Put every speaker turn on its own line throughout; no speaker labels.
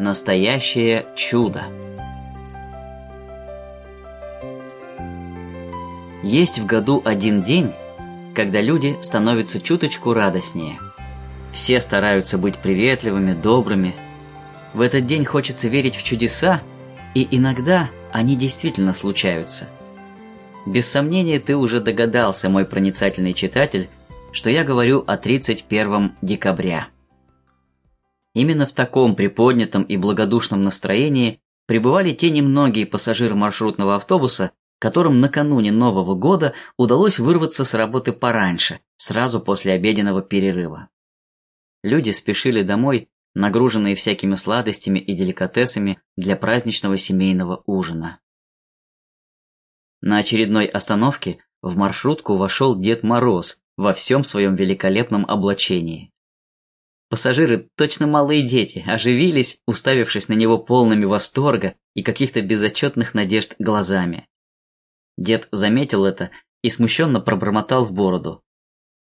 Настоящее чудо. Есть в году один день, когда люди становятся чуточку радостнее. Все стараются быть приветливыми, добрыми. В этот день хочется верить в чудеса, и иногда они действительно случаются. Без сомнения, ты уже догадался, мой проницательный читатель, что я говорю о 31 декабря. Именно в таком приподнятом и благодушном настроении пребывали те немногие пассажиры маршрутного автобуса, которым накануне Нового года удалось вырваться с работы пораньше, сразу после обеденного перерыва. Люди спешили домой, нагруженные всякими сладостями и деликатесами для праздничного семейного ужина. На очередной остановке в маршрутку вошел Дед Мороз во всем своем великолепном облачении. Пассажиры, точно малые дети, оживились, уставившись на него полными восторга и каких-то безотчетных надежд глазами. Дед заметил это и смущенно пробормотал в бороду.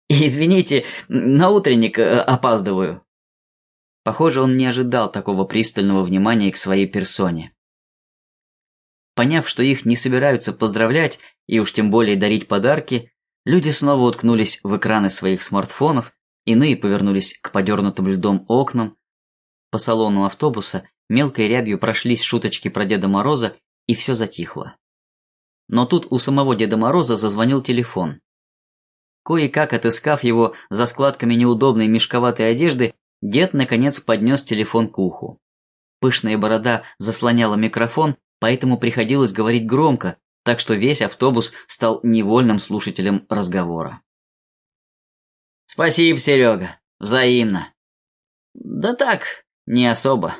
«Извините, на утренник э, опаздываю». Похоже, он не ожидал такого пристального внимания к своей персоне. Поняв, что их не собираются поздравлять и уж тем более дарить подарки, люди снова уткнулись в экраны своих смартфонов, иные повернулись к подернутым льдом окнам. По салону автобуса мелкой рябью прошлись шуточки про Деда Мороза, и все затихло. Но тут у самого Деда Мороза зазвонил телефон. Кое-как отыскав его за складками неудобной мешковатой одежды, дед наконец поднес телефон к уху. Пышная борода заслоняла микрофон, поэтому приходилось говорить громко, так что весь автобус стал невольным слушателем разговора. «Спасибо, Серега. Взаимно». «Да так, не особо.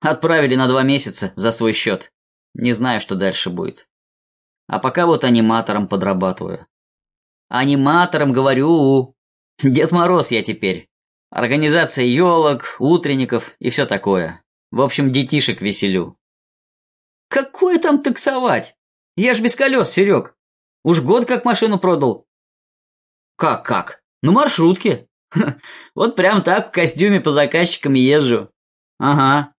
Отправили на два месяца за свой счет. Не знаю, что дальше будет. А пока вот аниматором подрабатываю. Аниматором, говорю. Дед Мороз я теперь. Организация елок, утренников и все такое. В общем, детишек веселю. Какое там таксовать? Я ж без колес, Серег. Уж год как машину продал. Как-как? Ну, маршрутки. Вот прям так в костюме по заказчикам езжу. Ага.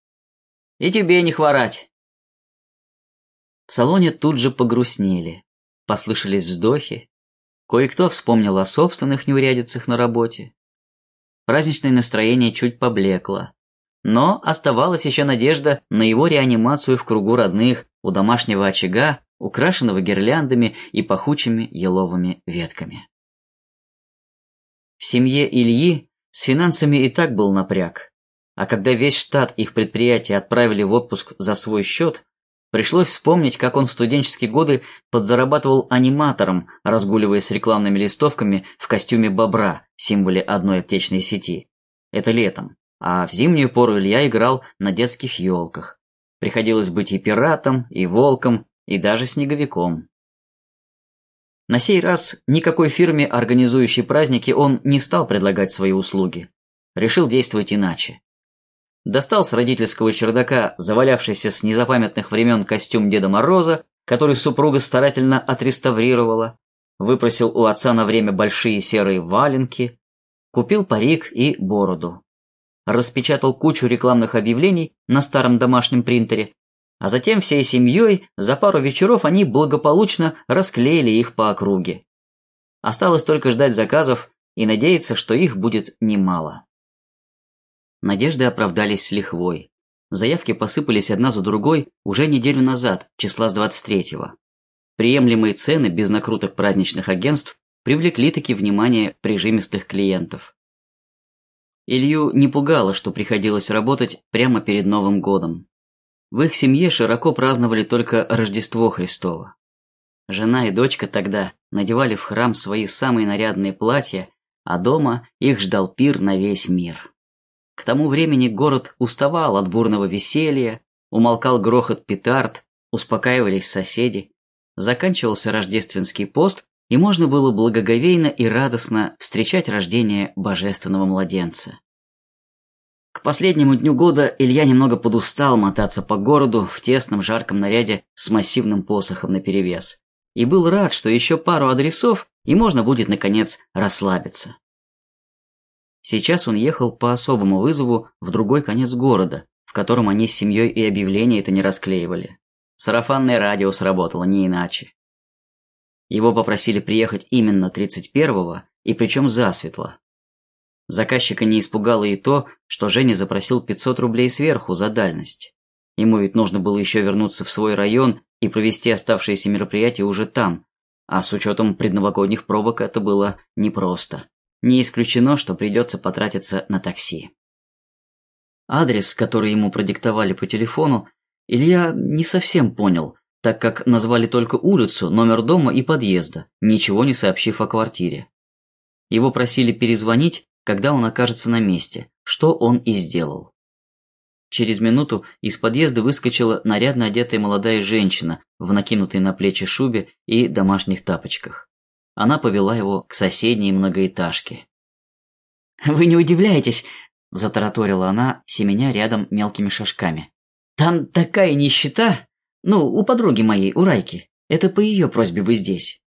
И тебе не хворать. В салоне тут же погрустнели. Послышались вздохи. Кое-кто вспомнил о собственных неурядицах на работе. Праздничное настроение чуть поблекло. Но оставалась еще надежда на его реанимацию в кругу родных, у домашнего очага, украшенного гирляндами и пахучими еловыми ветками. В семье Ильи с финансами и так был напряг. А когда весь штат их предприятия отправили в отпуск за свой счет, Пришлось вспомнить, как он в студенческие годы подзарабатывал аниматором, разгуливая с рекламными листовками в костюме бобра, символе одной аптечной сети. Это летом. А в зимнюю пору Илья играл на детских елках. Приходилось быть и пиратом, и волком, и даже снеговиком. На сей раз никакой фирме, организующей праздники, он не стал предлагать свои услуги. Решил действовать иначе. Достал с родительского чердака завалявшийся с незапамятных времен костюм Деда Мороза, который супруга старательно отреставрировала, выпросил у отца на время большие серые валенки, купил парик и бороду. Распечатал кучу рекламных объявлений на старом домашнем принтере, а затем всей семьей за пару вечеров они благополучно расклеили их по округе. Осталось только ждать заказов и надеяться, что их будет немало. Надежды оправдались с лихвой. Заявки посыпались одна за другой уже неделю назад, числа с 23-го. Приемлемые цены без накруток праздничных агентств привлекли таки внимание прижимистых клиентов. Илью не пугало, что приходилось работать прямо перед Новым годом. В их семье широко праздновали только Рождество Христово. Жена и дочка тогда надевали в храм свои самые нарядные платья, а дома их ждал пир на весь мир. К тому времени город уставал от бурного веселья, умолкал грохот петард, успокаивались соседи, заканчивался рождественский пост, и можно было благоговейно и радостно встречать рождение божественного младенца. К последнему дню года Илья немного подустал мотаться по городу в тесном жарком наряде с массивным посохом наперевес. И был рад, что еще пару адресов, и можно будет, наконец, расслабиться. Сейчас он ехал по особому вызову в другой конец города, в котором они с семьей и объявления это не расклеивали. Сарафанное радио сработало, не иначе. Его попросили приехать именно 31-го, и причем засветло. Заказчика не испугало и то, что Женя запросил 500 рублей сверху за дальность. Ему ведь нужно было еще вернуться в свой район и провести оставшиеся мероприятия уже там, а с учетом предновогодних пробок это было непросто. Не исключено, что придется потратиться на такси. Адрес, который ему продиктовали по телефону, Илья не совсем понял, так как назвали только улицу, номер дома и подъезда, ничего не сообщив о квартире. Его просили перезвонить, когда он окажется на месте, что он и сделал. Через минуту из подъезда выскочила нарядно одетая молодая женщина в накинутой на плечи шубе и домашних тапочках. Она повела его к соседней многоэтажке. «Вы не удивляетесь», – затараторила она, семеня рядом мелкими шажками. «Там такая нищета! Ну, у подруги моей, у Райки. Это по ее просьбе вы здесь.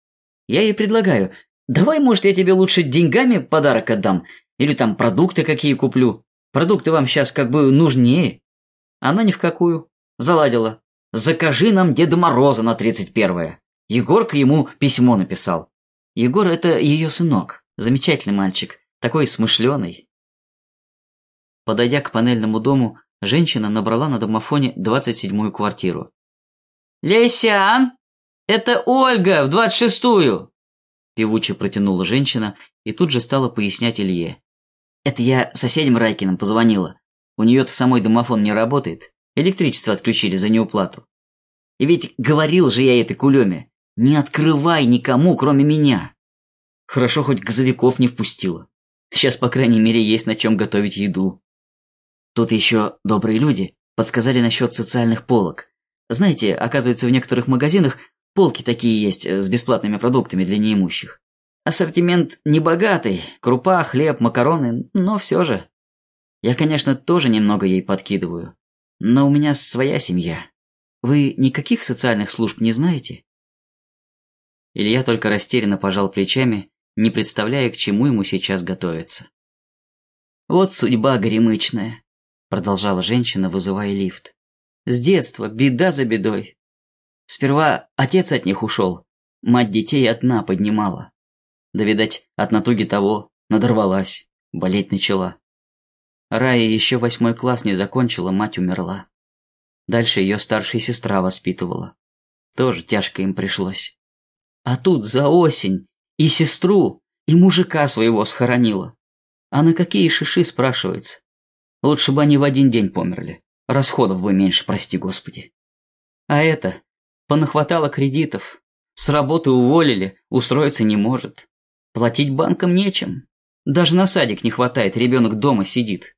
Я ей предлагаю, давай, может, я тебе лучше деньгами подарок отдам, или там продукты какие куплю. Продукты вам сейчас как бы нужнее. Она ни в какую. Заладила. Закажи нам Деда Мороза на тридцать первое. Егорка ему письмо написал. Егор – это ее сынок. Замечательный мальчик. Такой смышленый. Подойдя к панельному дому, женщина набрала на домофоне двадцать седьмую квартиру. «Лесян! Это Ольга в двадцать шестую!» Певуче протянула женщина и тут же стала пояснять Илье. «Это я соседям Райкиным позвонила. У нее-то самой домофон не работает. Электричество отключили за неуплату. И ведь говорил же я этой кулеме, не открывай никому, кроме меня. Хорошо, хоть газовиков не впустила. Сейчас, по крайней мере, есть на чем готовить еду. Тут еще добрые люди подсказали насчет социальных полок. Знаете, оказывается, в некоторых магазинах полки такие есть с бесплатными продуктами для неимущих. Ассортимент небогатый, крупа, хлеб, макароны, но все же. Я, конечно, тоже немного ей подкидываю. Но у меня своя семья. Вы никаких социальных служб не знаете? Илья только растерянно пожал плечами, не представляя, к чему ему сейчас готовиться. «Вот судьба горемычная», — продолжала женщина, вызывая лифт. «С детства беда за бедой. Сперва отец от них ушел, мать детей одна поднимала. Да, видать, от натуги того надорвалась, болеть начала. Рая еще восьмой класс не закончила, мать умерла. Дальше ее старшая сестра воспитывала. Тоже тяжко им пришлось. А тут за осень и сестру, и мужика своего схоронила. А на какие шиши, спрашивается? Лучше бы они в один день померли. Расходов бы меньше, прости господи. А это, понахватало кредитов. С работы уволили, устроиться не может. Платить банкам нечем. Даже на садик не хватает, ребенок дома сидит.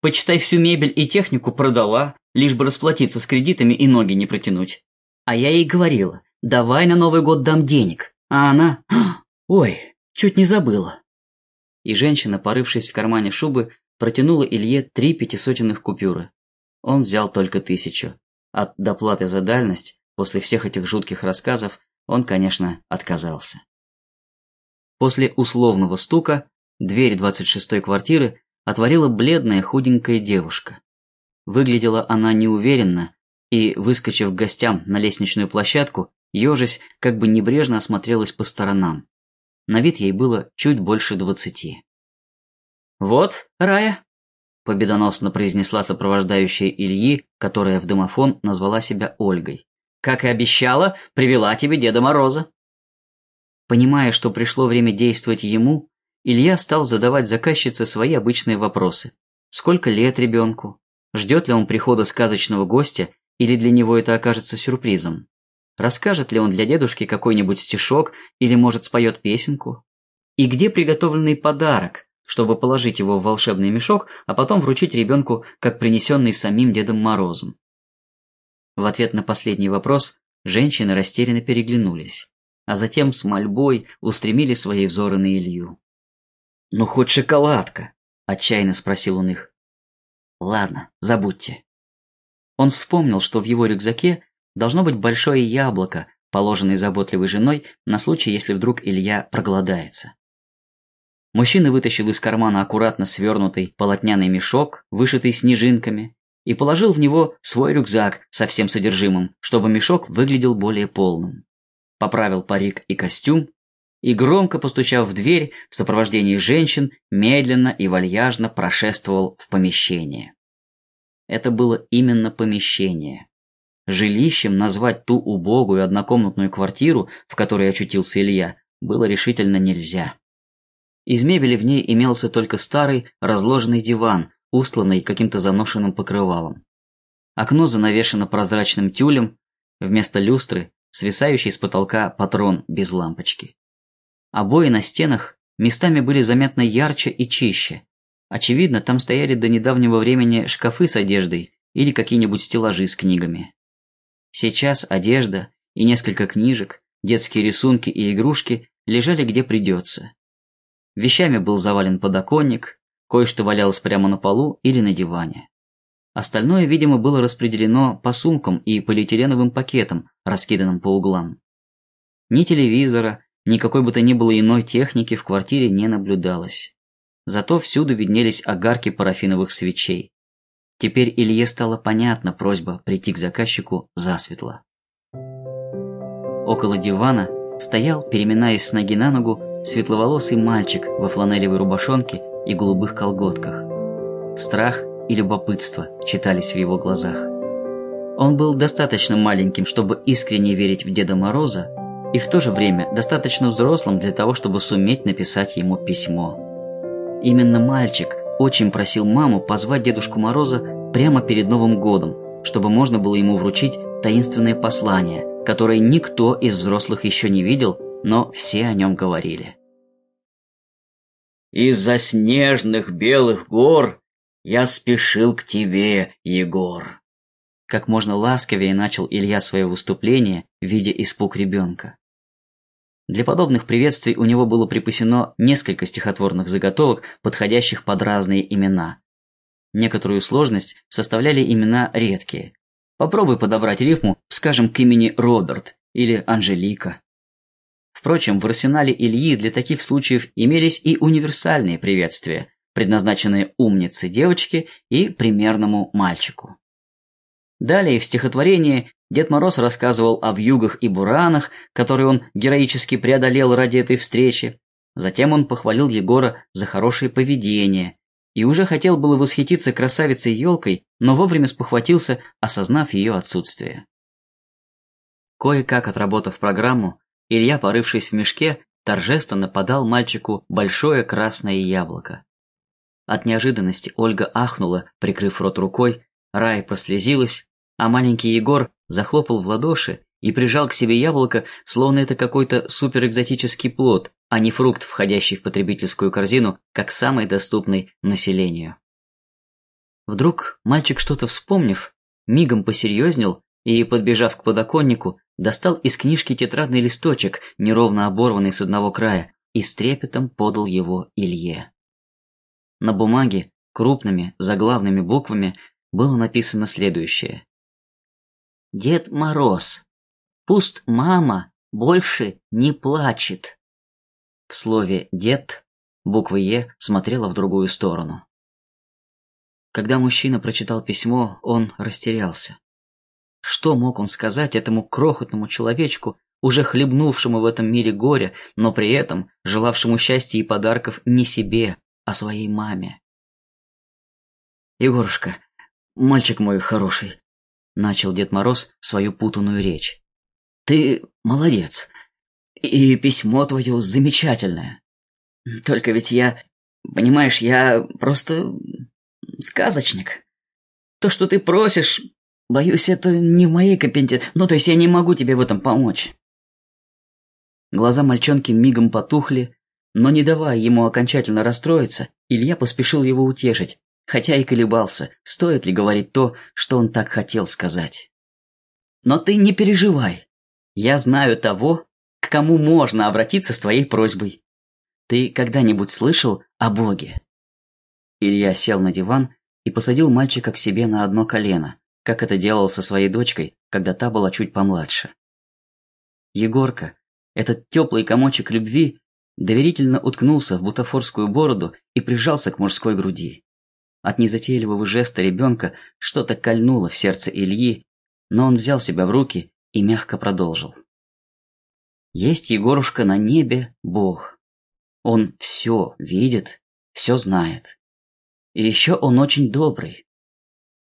Почитай, всю мебель и технику продала, лишь бы расплатиться с кредитами и ноги не протянуть. А я ей говорила, давай на Новый год дам денег. А она... Ой, чуть не забыла. И женщина, порывшись в кармане шубы, протянула Илье три пятисотенных купюры. Он взял только тысячу. От доплаты за дальность, после всех этих жутких рассказов, он, конечно, отказался. После условного стука дверь двадцать шестой квартиры отворила бледная худенькая девушка. Выглядела она неуверенно и, выскочив к гостям на лестничную площадку, ежась как бы небрежно осмотрелась по сторонам. На вид ей было чуть больше двадцати. «Вот, Рая!» – победоносно произнесла сопровождающая Ильи, которая в домофон назвала себя Ольгой. «Как и обещала, привела тебе Деда Мороза!» Понимая, что пришло время действовать ему, Илья стал задавать заказчице свои обычные вопросы. Сколько лет ребенку? Ждет ли он прихода сказочного гостя, или для него это окажется сюрпризом? Расскажет ли он для дедушки какой-нибудь стишок или, может, споет песенку? И где приготовленный подарок, чтобы положить его в волшебный мешок, а потом вручить ребенку, как принесенный самим Дедом Морозом? В ответ на последний вопрос женщины растерянно переглянулись, а затем с мольбой устремили свои взоры на Илью. «Ну, хоть шоколадка!» – отчаянно спросил он их. «Ладно, забудьте». Он вспомнил, что в его рюкзаке должно быть большое яблоко, положенное заботливой женой на случай, если вдруг Илья проголодается. Мужчина вытащил из кармана аккуратно свернутый полотняный мешок, вышитый снежинками, и положил в него свой рюкзак со всем содержимым, чтобы мешок выглядел более полным. Поправил парик и костюм и, громко постучав в дверь, в сопровождении женщин, медленно и вальяжно прошествовал в помещение. Это было именно помещение. Жилищем назвать ту убогую однокомнатную квартиру, в которой очутился Илья, было решительно нельзя. Из мебели в ней имелся только старый разложенный диван, устланный каким-то заношенным покрывалом. Окно занавешено прозрачным тюлем, вместо люстры свисающий с потолка патрон без лампочки. Обои на стенах местами были заметно ярче и чище. Очевидно, там стояли до недавнего времени шкафы с одеждой или какие-нибудь стеллажи с книгами. Сейчас одежда и несколько книжек, детские рисунки и игрушки лежали где придется. Вещами был завален подоконник, кое-что валялось прямо на полу или на диване. Остальное, видимо, было распределено по сумкам и полиэтиленовым пакетам, раскиданным по углам. Ни телевизора, ни какой бы то ни было иной техники в квартире не наблюдалось. Зато всюду виднелись огарки парафиновых свечей. Теперь Илье стала понятна просьба прийти к заказчику засветло. Около дивана стоял, переминаясь с ноги на ногу, светловолосый мальчик во фланелевой рубашонке и голубых колготках. Страх и любопытство читались в его глазах. Он был достаточно маленьким, чтобы искренне верить в Деда Мороза, и в то же время достаточно взрослым для того, чтобы суметь написать ему письмо. Именно мальчик очень просил маму позвать Дедушку Мороза прямо перед Новым годом, чтобы можно было ему вручить таинственное послание, которое никто из взрослых еще не видел, но все о нем говорили.
«Из-за снежных белых гор я спешил к тебе, Егор».
Как можно ласковее начал Илья свое выступление, видя испуг ребенка. Для подобных приветствий у него было припасено несколько стихотворных заготовок, подходящих под разные имена. Некоторую сложность составляли имена редкие. Попробуй подобрать рифму, скажем, к имени Роберт или Анжелика. Впрочем, в арсенале Ильи для таких случаев имелись и универсальные приветствия, предназначенные умнице девочке и примерному мальчику. Далее в стихотворении Дед Мороз рассказывал о вьюгах и буранах, которые он героически преодолел ради этой встречи. Затем он похвалил Егора за хорошее поведение и уже хотел было восхититься красавицей-елкой, но вовремя спохватился, осознав ее отсутствие. Кое-как отработав программу, Илья, порывшись в мешке, торжественно подал мальчику большое красное яблоко. От неожиданности Ольга ахнула, прикрыв рот рукой, Рая прослезилась, а маленький Егор захлопал в ладоши и прижал к себе яблоко, словно это какой-то суперэкзотический плод, а не фрукт, входящий в потребительскую корзину, как самый доступный населению. Вдруг мальчик что-то вспомнив, мигом посерьезнел и, подбежав к подоконнику, достал из книжки тетрадный листочек, неровно оборванный с одного края, и с трепетом подал его Илье. На бумаге, крупными, заглавными буквами, было написано следующее. Дед Мороз. Пусть мама больше не плачет. В слове «дед» буква «е» смотрела в другую сторону. Когда мужчина прочитал письмо, он растерялся. Что мог он сказать этому крохотному человечку, уже хлебнувшему в этом мире горя, но при этом желавшему счастья и подарков не себе, а своей маме? «Егорушка, мальчик мой хороший, Начал Дед Мороз свою путанную речь. «Ты молодец. И письмо твое замечательное. Только ведь я... Понимаешь, я просто... сказочник. То, что ты просишь, боюсь, это не в моей компетенции. Ну, то есть я не могу тебе в этом помочь». Глаза мальчонки мигом потухли, но не давая ему окончательно расстроиться, Илья поспешил его утешить хотя и колебался, стоит ли говорить то, что он так хотел сказать. «Но ты не переживай. Я знаю того, к кому можно обратиться с твоей просьбой. Ты когда-нибудь слышал о Боге?» Илья сел на диван и посадил мальчика к себе на одно колено, как это делал со своей дочкой, когда та была чуть помладше. Егорка, этот теплый комочек любви, доверительно уткнулся в бутафорскую бороду и прижался к мужской груди. От незатейливого жеста ребенка что-то кольнуло в сердце Ильи, но он взял себя в руки и мягко продолжил. Есть Егорушка на небе Бог. Он все видит, все знает. И еще он очень добрый.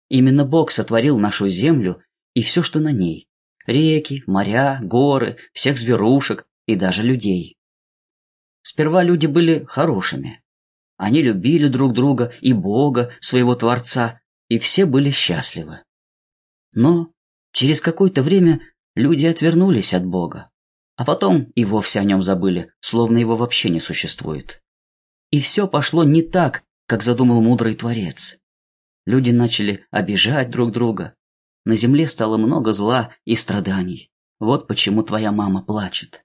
Именно Бог сотворил нашу землю и все, что на ней. Реки, моря, горы, всех зверушек и даже людей. Сперва люди были хорошими. Они любили друг друга и Бога, своего Творца, и все были счастливы. Но через какое-то время люди отвернулись от Бога, а потом и вовсе о нем забыли, словно его вообще не существует. И все пошло не так, как задумал мудрый Творец. Люди начали обижать друг друга. На земле стало много зла и страданий. Вот почему твоя мама плачет.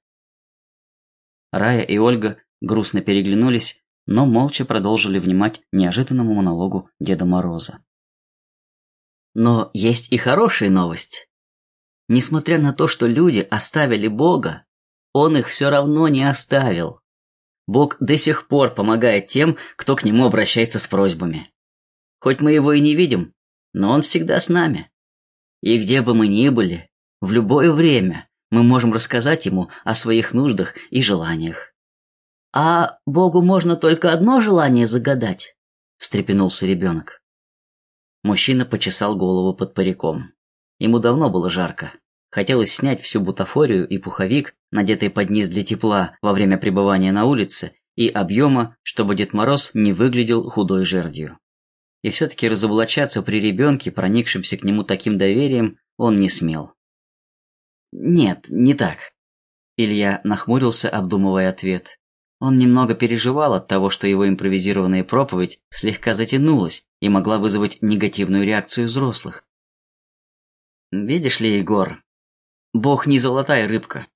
Рая и Ольга грустно переглянулись, но молча продолжили внимать неожиданному монологу Деда Мороза. Но есть и хорошая новость. Несмотря на то, что люди оставили Бога, Он их все равно не оставил. Бог до сих пор помогает тем, кто к Нему обращается с просьбами. Хоть мы Его и не видим, но Он всегда с нами. И где бы мы ни были, в любое время мы можем рассказать Ему о своих нуждах и желаниях. «А Богу можно только одно желание загадать?» – встрепенулся ребенок. Мужчина почесал голову под париком. Ему давно было жарко. Хотелось снять всю бутафорию и пуховик, надетый под низ для тепла во время пребывания на улице, и объема, чтобы Дед Мороз не выглядел худой жердью. И все-таки разоблачаться при ребенке, проникшемся к нему таким доверием, он не смел. «Нет, не так». Илья нахмурился, обдумывая ответ. Он немного переживал от того, что его импровизированная проповедь слегка затянулась и могла вызвать негативную реакцию взрослых. «Видишь ли, Егор, Бог не золотая рыбка,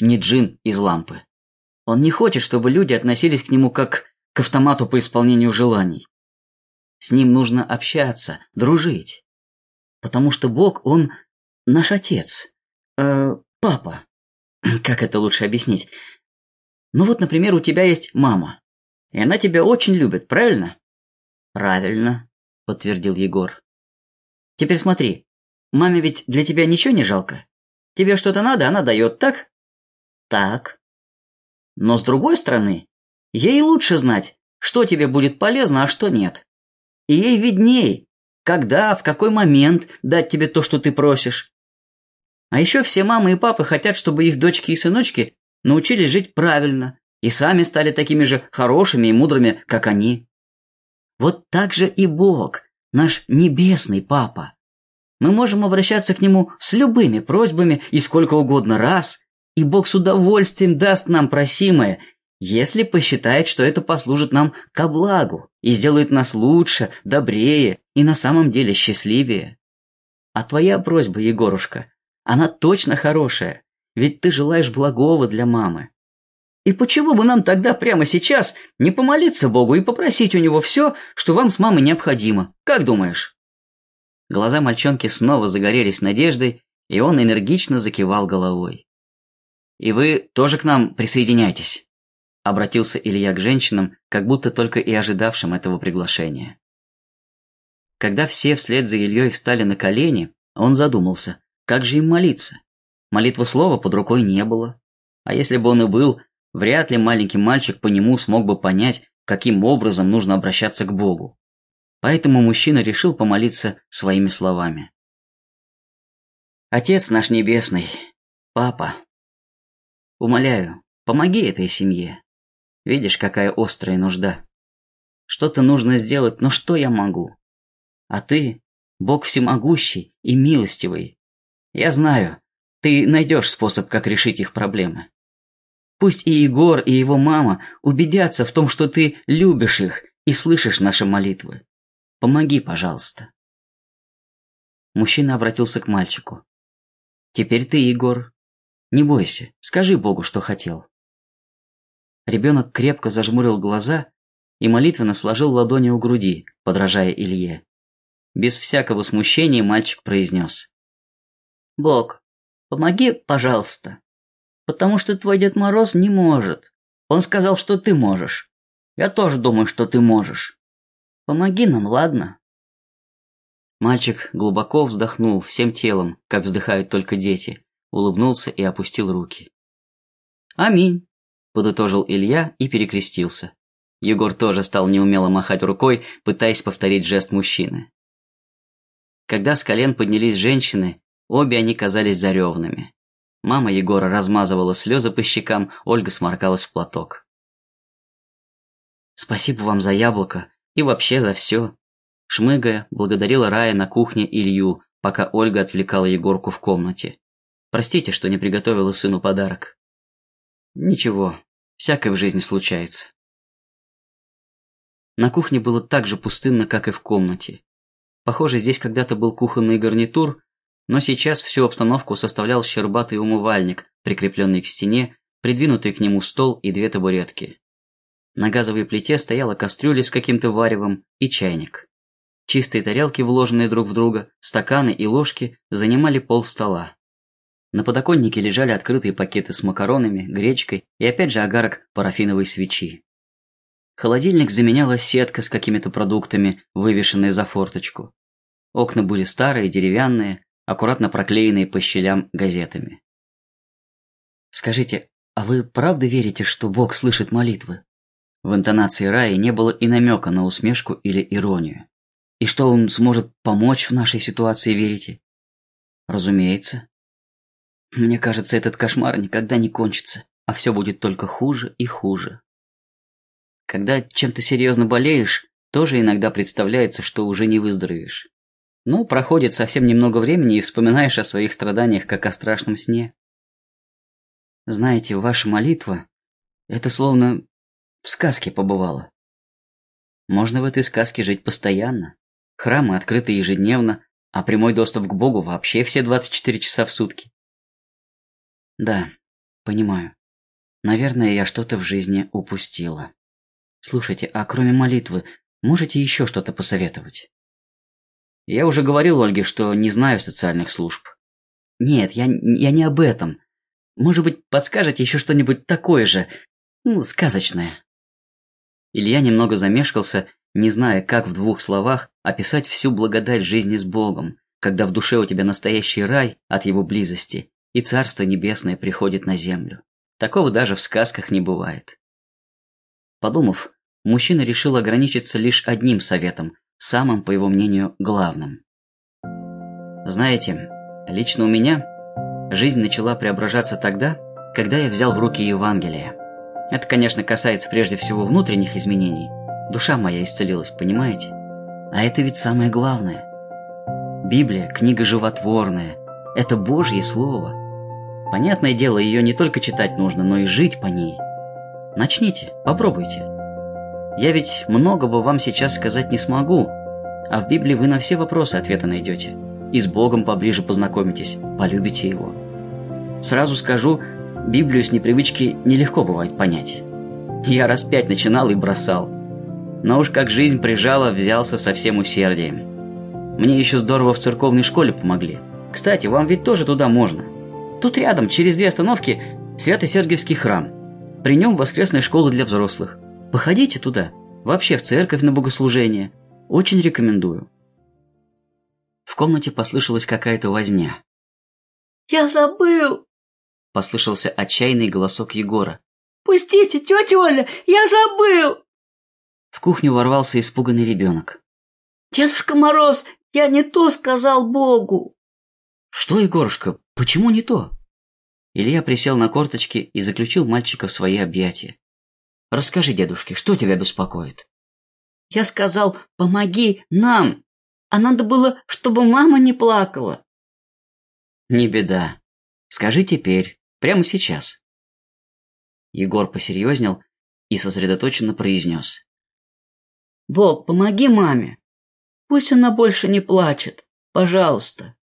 не джин из лампы. Он не хочет, чтобы люди относились к нему как к автомату по исполнению желаний. С ним нужно общаться, дружить. Потому что Бог, он наш отец, э, папа. Как это лучше объяснить? Ну вот, например, у тебя есть мама. И она тебя очень любит, правильно? Правильно, подтвердил Егор. Теперь смотри, маме ведь для тебя ничего не жалко? Тебе что-то надо, она дает, так? Так. Но с другой стороны, ей лучше знать, что тебе будет полезно, а что нет. И ей видней, когда, в какой момент дать тебе то, что ты просишь. А еще все мамы и папы хотят, чтобы их дочки и сыночки научились жить правильно и сами стали такими же хорошими и мудрыми, как они. Вот так же и Бог, наш небесный папа. Мы можем обращаться к Нему с любыми просьбами и сколько угодно раз, и Бог с удовольствием даст нам просимое, если посчитает, что это послужит нам ко благу и сделает нас лучше, добрее и на самом деле счастливее. А твоя просьба, Егорушка, она точно хорошая, ведь ты желаешь благого для мамы. И почему бы нам тогда прямо сейчас не помолиться Богу и попросить у него все, что вам с мамой необходимо? Как думаешь?» Глаза мальчонки снова загорелись надеждой, и он энергично закивал головой. «И вы тоже к нам присоединяйтесь», — обратился Илья к женщинам, как будто только и ожидавшим этого приглашения. Когда все вслед за Ильей встали на колени, он задумался, как же им молиться? Молитвы слова под рукой не было. А если бы он и был, вряд ли маленький мальчик по нему смог бы понять, каким образом нужно обращаться к Богу. Поэтому мужчина решил помолиться своими словами. «Отец наш Небесный, папа, умоляю, помоги этой семье. Видишь, какая острая нужда. Что-то нужно сделать, но что я могу? А ты, Бог всемогущий и милостивый. Я знаю, ты найдешь способ, как решить их проблемы. Пусть и Егор, и его мама убедятся в том, что ты любишь их и слышишь наши молитвы. Помоги, пожалуйста. Мужчина обратился к мальчику. Теперь ты, Егор. Не бойся, скажи Богу, что хотел. Ребенок крепко зажмурил глаза и молитвенно сложил ладони у груди, подражая Илье. Без всякого смущения мальчик произнес. «Бог, Помоги, пожалуйста. Потому что твой Дед Мороз не может. Он сказал, что ты можешь. Я тоже думаю, что ты можешь.
помоги нам, ладно?»
Мальчик глубоко вздохнул всем телом, как вздыхают только дети, улыбнулся и опустил руки. «Аминь», – подытожил Илья и перекрестился. Егор тоже стал неумело махать рукой, пытаясь повторить жест мужчины. Когда с колен поднялись женщины, обе они казались заревными. Мама Егора размазывала слезы по щекам, Ольга сморкалась в платок. «Спасибо вам за яблоко и вообще за все», Шмыгая, благодарила Рая на кухне Илью, пока Ольга отвлекала Егорку в комнате. «Простите, что не приготовила сыну подарок». «Ничего, всякое в жизни случается». На кухне было так же пустынно, как и в комнате. Похоже, здесь когда-то был кухонный гарнитур, но сейчас всю обстановку составлял щербатый умывальник, прикрепленный к стене, придвинутый к нему стол и две табуретки. На газовой плите стояла кастрюля с каким-то варевом и чайник. Чистые тарелки, вложенные друг в друга, стаканы и ложки занимали пол стола. На подоконнике лежали открытые пакеты с макаронами, гречкой и опять же агарок парафиновой свечи. Холодильник заменяла сетка с какими-то продуктами, вывешенная за форточку. Окна были старые, деревянные, аккуратно проклеенные по щелям газетами. «Скажите, а вы правда верите, что Бог слышит молитвы?» В интонации Раи не было и намека на усмешку или иронию. И что он сможет помочь в нашей ситуации, верите? Разумеется. Мне кажется, этот кошмар никогда не кончится, а все будет только хуже и хуже. Когда чем-то серьезно болеешь, тоже иногда представляется, что уже не выздоровеешь. Но проходит совсем немного времени и вспоминаешь о своих страданиях, как о страшном сне. Знаете, ваша молитва – это словно в сказке побывала. Можно в этой сказке жить постоянно. Храмы открыты ежедневно, а прямой доступ к Богу вообще все 24 часа в сутки. Да, понимаю. Наверное, я что-то в жизни упустила. Слушайте, а кроме молитвы, можете еще что-то посоветовать? Я уже говорил Ольге, что не знаю социальных служб. Нет, я, я не об этом. Может быть, подскажете еще что-нибудь такое же, ну, сказочное? Илья немного замешкался не зная, как в двух словах описать всю благодать жизни с Богом, когда в душе у тебя настоящий рай от его близости, и Царство Небесное приходит на землю. Такого даже в сказках не бывает. Подумав, мужчина решил ограничиться лишь одним советом, самым, по его мнению, главным. Знаете, лично у меня жизнь начала преображаться тогда, когда я взял в руки Евангелие. Это, конечно, касается прежде всего внутренних изменений – Душа моя исцелилась, понимаете? А это ведь самое главное. Библия – книга животворная. Это Божье Слово. Понятное дело, ее не только читать нужно, но и жить по ней. Начните, попробуйте. Я ведь многого вам сейчас сказать не смогу, а в Библии вы на все вопросы ответы найдете. И с Богом поближе познакомитесь, полюбите Его. Сразу скажу, Библию с непривычки нелегко бывает понять. Я раз пять начинал и бросал – но уж как жизнь прижала, взялся со всем усердием. Мне еще здорово в церковной школе помогли. Кстати, вам ведь тоже туда можно. Тут рядом, через две остановки, Свято-Сергиевский храм. При нем воскресная школа для взрослых. Походите туда. Вообще в церковь на богослужение. Очень рекомендую. В комнате послышалась какая-то возня.
«Я забыл!»
Послышался отчаянный голосок Егора.
«Пустите, тетя Оля, я забыл!»
В кухню ворвался испуганный ребенок.
«Дедушка Мороз, я не то сказал Богу!»
«Что, Егорушка, почему не то?» Илья присел на корточки и заключил мальчика в свои объятия. «Расскажи, дедушке, что тебя беспокоит?»
«Я сказал, помоги нам, а надо было, чтобы мама не плакала».
«Не беда. Скажи теперь, прямо сейчас». Егор посерьезнел и сосредоточенно произнес.
Бог, помоги маме. Пусть она больше не плачет. Пожалуйста.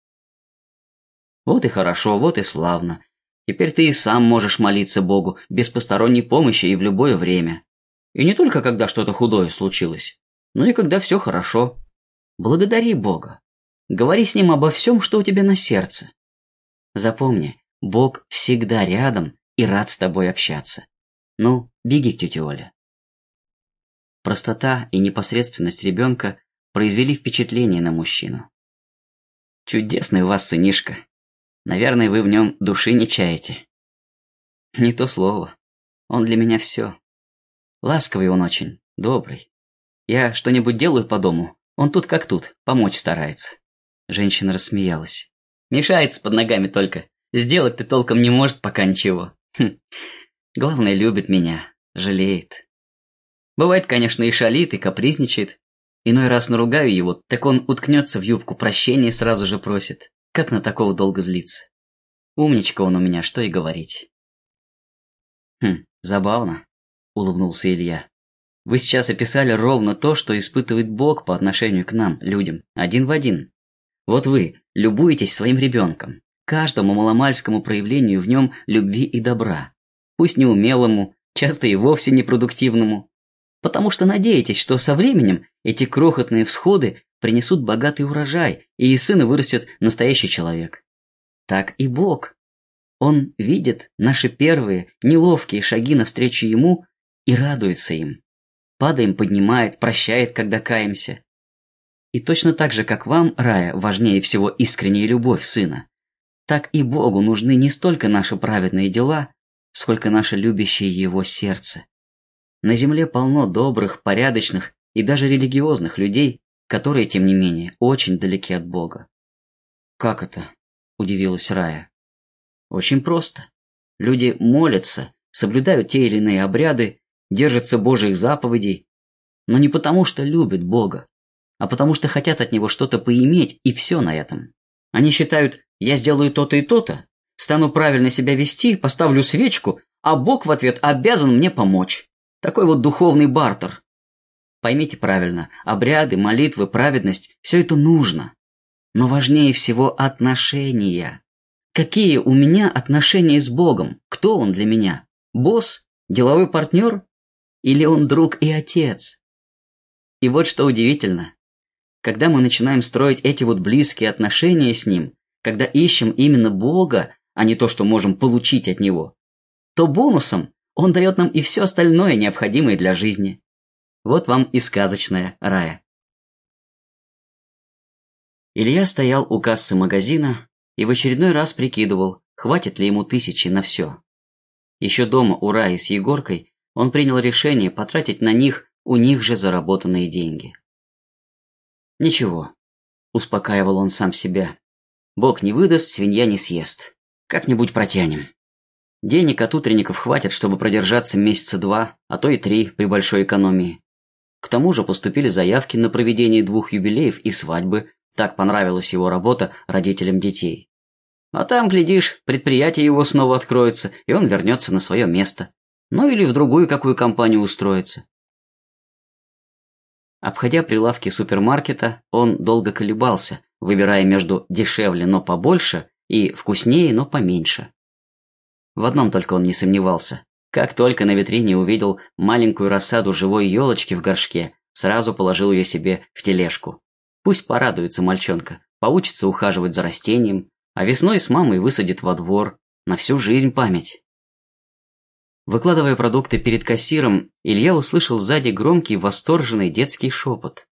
Вот и хорошо, вот и славно. Теперь ты и сам можешь молиться Богу без посторонней помощи и в любое время. И не только когда что-то худое случилось, но и когда все хорошо. Благодари Бога. Говори с Ним обо всем, что у тебя на сердце. Запомни, Бог всегда рядом и рад с тобой общаться. Ну, беги к тете Оле. простота и непосредственность ребенка произвели впечатление на мужчину. Чудесный у вас сынишка. Наверное, вы в нем души не чаете. Не то слово. Он для меня все. Ласковый он очень, добрый. Я что-нибудь делаю по дому, он тут как тут, помочь старается. Женщина рассмеялась. Мешается под ногами только. Сделать ты толком не может пока ничего. Хм. Главное, любит меня, жалеет. Бывает, конечно, и шалит, и капризничает. Иной раз наругаю его, так он уткнется в юбку, прощения сразу же просит. Как на такого долго злиться? Умничка он у меня, что и говорить. Хм, забавно, улыбнулся Илья. Вы сейчас описали ровно то, что испытывает Бог по отношению к нам, людям, один в один. Вот вы любуетесь своим ребенком, каждому маломальскому проявлению в нем любви и добра пусть неумелому, часто и вовсе непродуктивному, потому что надеетесь, что со временем эти крохотные всходы принесут богатый урожай, и из сына вырастет настоящий человек. Так и Бог. Он видит наши первые, неловкие шаги навстречу Ему и радуется им. Падаем, поднимает, прощает, когда каемся. И точно так же, как вам, Рая, важнее всего искренняя любовь сына, так и Богу нужны не столько наши праведные дела, сколько наше любящее его сердце. На земле полно добрых, порядочных и даже религиозных людей, которые, тем не менее, очень далеки от Бога. «Как это?» – удивилась Рая. «Очень просто. Люди молятся, соблюдают те или иные обряды, держатся Божьих заповедей, но не потому, что любят Бога, а потому что хотят от Него что-то поиметь, и все на этом. Они считают, я сделаю то-то и то-то, Стану правильно себя вести, поставлю свечку, а Бог в ответ обязан мне помочь. Такой вот духовный бартер. Поймите правильно, обряды, молитвы, праведность – все это нужно. Но важнее всего отношения. Какие у меня отношения с Богом? Кто он для меня? Босс? Деловой партнер? Или он друг и отец? И вот что удивительно. Когда мы начинаем строить эти вот близкие отношения с Ним, когда ищем именно Бога, а не то, что можем получить от него, то бонусом он дает нам и все остальное необходимое для жизни. Вот вам и сказочная рая. Илья стоял у кассы магазина и в очередной раз прикидывал, хватит ли ему тысячи на все. Еще дома у Раи с Егоркой он принял решение потратить на них у них же заработанные деньги. «Ничего», – успокаивал он сам себя. «Бог не выдаст, свинья не съест. Как-нибудь протянем. Денег от утренников хватит, чтобы продержаться месяца два, а то и три при большой экономии. К тому же поступили заявки на проведение двух юбилеев и свадьбы. Так понравилась его работа родителям детей. А там, глядишь, предприятие его снова откроется, и он вернется на свое место. Ну или в другую какую компанию устроится. Обходя прилавки супермаркета, он долго колебался, выбирая между дешевле, но побольше и вкуснее, но поменьше. В одном только он не сомневался. Как только на витрине увидел маленькую рассаду живой елочки в горшке, сразу положил ее себе в тележку. Пусть порадуется мальчонка, поучится ухаживать за растением, а весной с мамой высадит во двор, на всю жизнь память. Выкладывая продукты перед кассиром, Илья услышал сзади громкий восторженный детский шепот.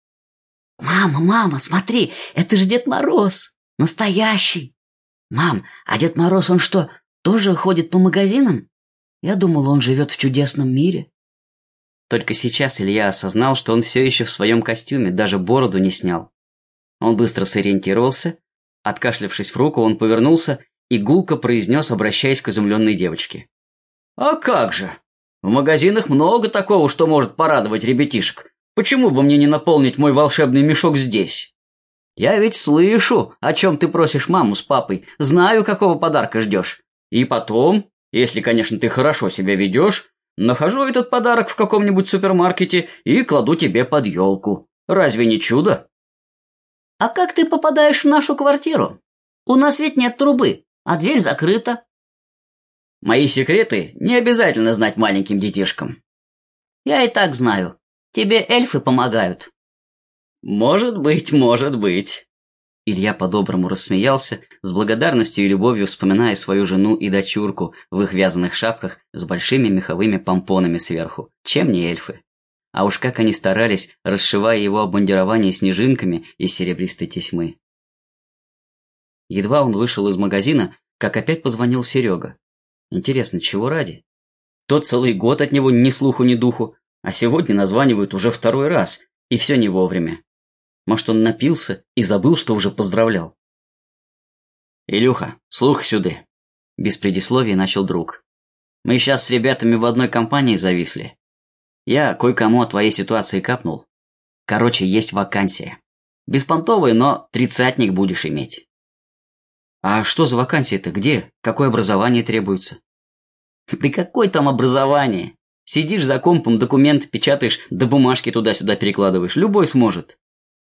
«Мама, мама, смотри, это же Дед Мороз! Настоящий!» «Мам, а Дед Мороз, он что, тоже ходит по магазинам? Я думал, он живет в чудесном мире».
Только сейчас Илья осознал, что он все еще в своем костюме, даже бороду не снял. Он быстро сориентировался, откашлявшись в руку, он повернулся и гулко произнес, обращаясь к изумленной девочке. «А как же? В магазинах много такого, что может порадовать ребятишек. Почему бы мне не наполнить мой волшебный мешок здесь?» Я ведь слышу, о чем ты просишь маму с папой, знаю, какого подарка ждешь. И потом, если, конечно, ты хорошо себя ведешь, нахожу этот подарок в каком-нибудь супермаркете и кладу тебе под елку. Разве не чудо?
А как ты попадаешь в нашу квартиру? У нас ведь нет трубы, а дверь закрыта.
Мои секреты не обязательно знать маленьким детишкам.
Я и так знаю. Тебе эльфы помогают.
«Может быть, может быть». Илья по-доброму рассмеялся, с благодарностью и любовью вспоминая свою жену и дочурку в их вязаных шапках с большими меховыми помпонами сверху. Чем не эльфы? А уж как они старались, расшивая его обмундирование снежинками из серебристой тесьмы. Едва он вышел из магазина, как опять позвонил Серега. Интересно, чего ради? Тот целый год от него ни слуху, ни духу, а сегодня названивают уже второй раз, и все не вовремя. Может, он напился и забыл, что уже поздравлял. «Илюха, слух сюда!» Без предисловия начал друг. «Мы сейчас с ребятами в одной компании зависли. Я кое-кому о твоей ситуации капнул. Короче, есть вакансия. Беспонтовая, но тридцатник будешь иметь». «А что за вакансия-то? Где? Какое образование требуется?»
«Да какое там образование? Сидишь за компом, документы печатаешь, да бумажки туда-сюда перекладываешь. Любой сможет.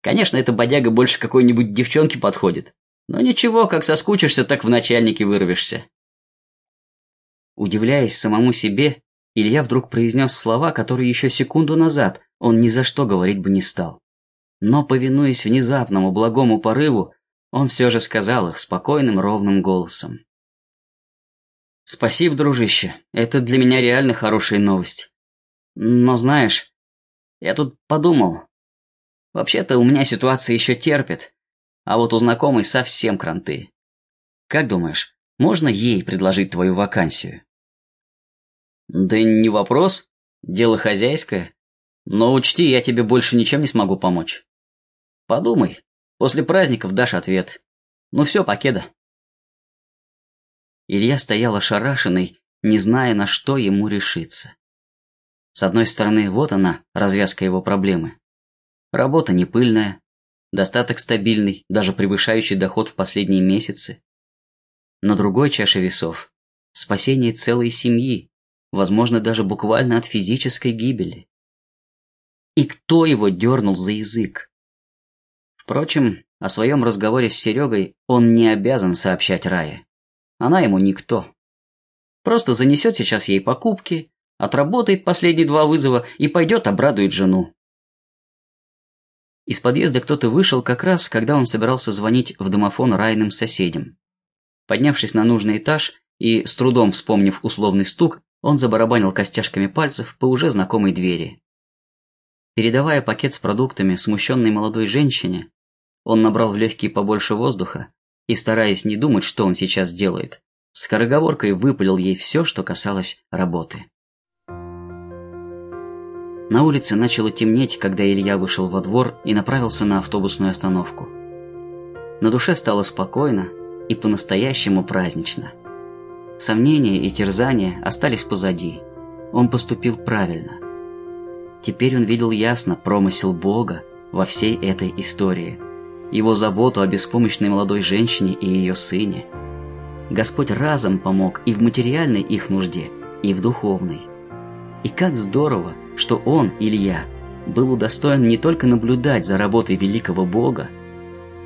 Конечно, эта бодяга больше какой-нибудь девчонки подходит. Но ничего, как соскучишься, так в начальнике вырвешься.
Удивляясь самому себе, Илья вдруг произнес слова, которые еще секунду назад он ни за что говорить бы не стал. Но, повинуясь внезапному благому порыву, он все же сказал их спокойным ровным голосом. «Спасибо, дружище, это для меня реально хорошая новость. Но знаешь, я тут подумал. Вообще-то у меня ситуация еще терпит, а вот у знакомой совсем кранты. Как думаешь, можно ей предложить твою вакансию? Да не вопрос. Дело хозяйское. Но учти, я тебе больше ничем не смогу помочь. Подумай. После праздников дашь ответ. Ну все, покеда. Илья стоял ошарашенный, не зная, на что ему решиться. С одной стороны, вот она, развязка его проблемы. Работа не пыльная, достаток стабильный, даже превышающий доход в последние месяцы. На другой чаше весов – спасение целой семьи, возможно, даже буквально от физической гибели. И кто его дернул за язык? Впрочем, о своем разговоре с Серегой он не обязан сообщать Рае. Она ему никто. Просто занесет сейчас ей покупки, отработает последние два вызова и пойдет обрадует жену. Из подъезда кто-то вышел как раз, когда он собирался звонить в домофон райным соседям. Поднявшись на нужный этаж и с трудом вспомнив условный стук, он забарабанил костяшками пальцев по уже знакомой двери. Передавая пакет с продуктами смущенной молодой женщине, он набрал в легкие побольше воздуха и, стараясь не думать, что он сейчас делает, скороговоркой выпалил ей все, что касалось работы. На улице начало темнеть, когда Илья вышел во двор и направился на автобусную остановку. На душе стало спокойно и по-настоящему празднично. Сомнения и терзания остались позади. Он поступил правильно. Теперь он видел ясно промысел Бога во всей этой истории. Его заботу о беспомощной молодой женщине и ее сыне. Господь разом помог и в материальной их нужде, и в духовной. И как здорово, что он, Илья, был удостоен не только наблюдать за работой великого Бога,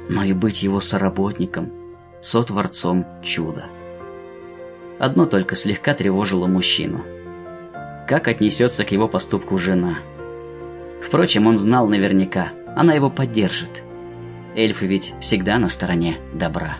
но и быть его соработником, сотворцом чуда. Одно только слегка тревожило мужчину. Как отнесется к его поступку жена? Впрочем, он знал наверняка, она его поддержит. Эльфы ведь всегда на стороне добра.